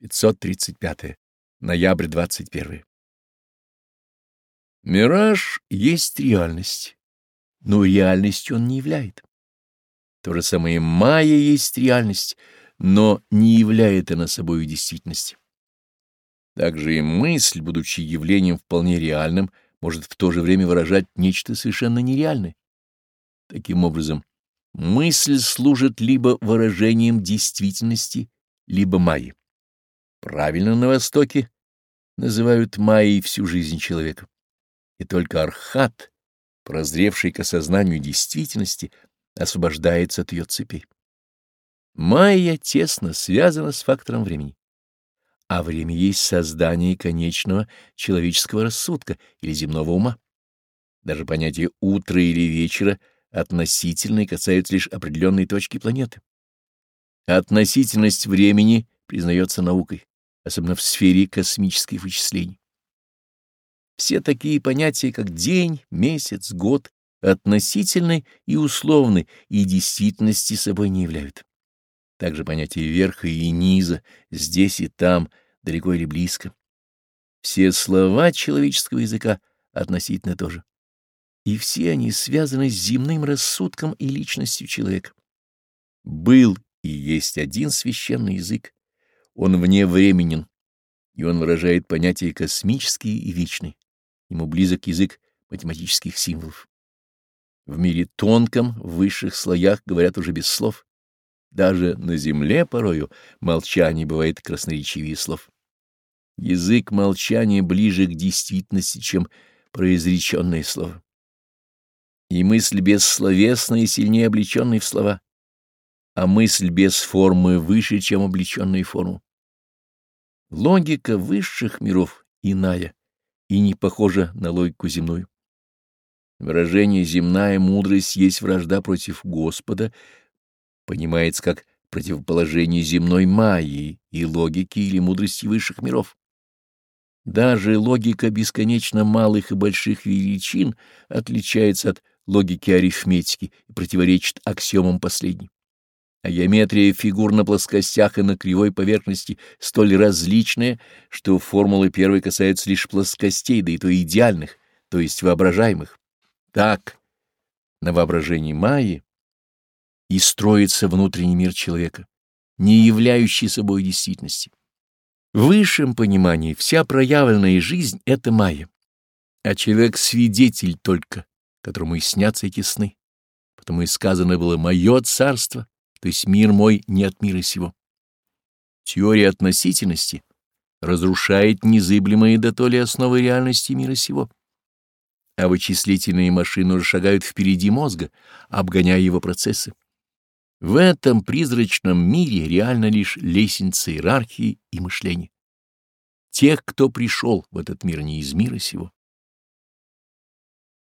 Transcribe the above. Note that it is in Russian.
535. Ноябрь 21. Мираж есть реальность, но реальностью он не являет. То же самое и майя есть реальность, но не являет она собою действительности. Также и мысль, будучи явлением вполне реальным, может в то же время выражать нечто совершенно нереальное. Таким образом, мысль служит либо выражением действительности, либо майи. Правильно на Востоке называют майей всю жизнь человека. И только архат, прозревший к осознанию действительности, освобождается от ее цепей. Майя тесно связана с фактором времени. А время есть создание конечного человеческого рассудка или земного ума. Даже понятие утра или вечера относительно и касаются лишь определенной точки планеты. Относительность времени признается наукой особенно в сфере космических вычислений. Все такие понятия, как день, месяц, год, относительны и условны, и действительности собой не являют. Также понятия верха и низа, здесь и там, далеко или близко. Все слова человеческого языка относительно тоже. И все они связаны с земным рассудком и личностью человека. Был и есть один священный язык, он вне временен, и он выражает понятия космические и вечные. Ему близок язык математических символов. В мире тонком, в высших слоях говорят уже без слов. Даже на земле порою молчание бывает красноречивее слов. Язык молчания ближе к действительности, чем произреченное слово. И мысль бессловесная сильнее облеченной в слова, а мысль без формы выше, чем облеченная форму. Логика высших миров иная и не похожа на логику земную. Выражение «земная мудрость» есть вражда против Господа, понимается как противоположение земной магии и логики или мудрости высших миров. Даже логика бесконечно малых и больших величин отличается от логики арифметики и противоречит аксиомам последней. А геометрия фигур на плоскостях и на кривой поверхности столь различная, что формулы первой касаются лишь плоскостей, да и то идеальных, то есть воображаемых. Так, на воображении Майи и строится внутренний мир человека, не являющий собой действительности. В высшем понимании вся проявленная жизнь — это Майя, а человек — свидетель только, которому и снятся эти сны. Потому и сказано было «Мое царство», то есть мир мой не от мира сего. Теория относительности разрушает незыблемые до то ли основы реальности мира сего. А вычислительные машины уже шагают впереди мозга, обгоняя его процессы. В этом призрачном мире реально лишь лестница иерархии и мышления. Тех, кто пришел в этот мир не из мира сего.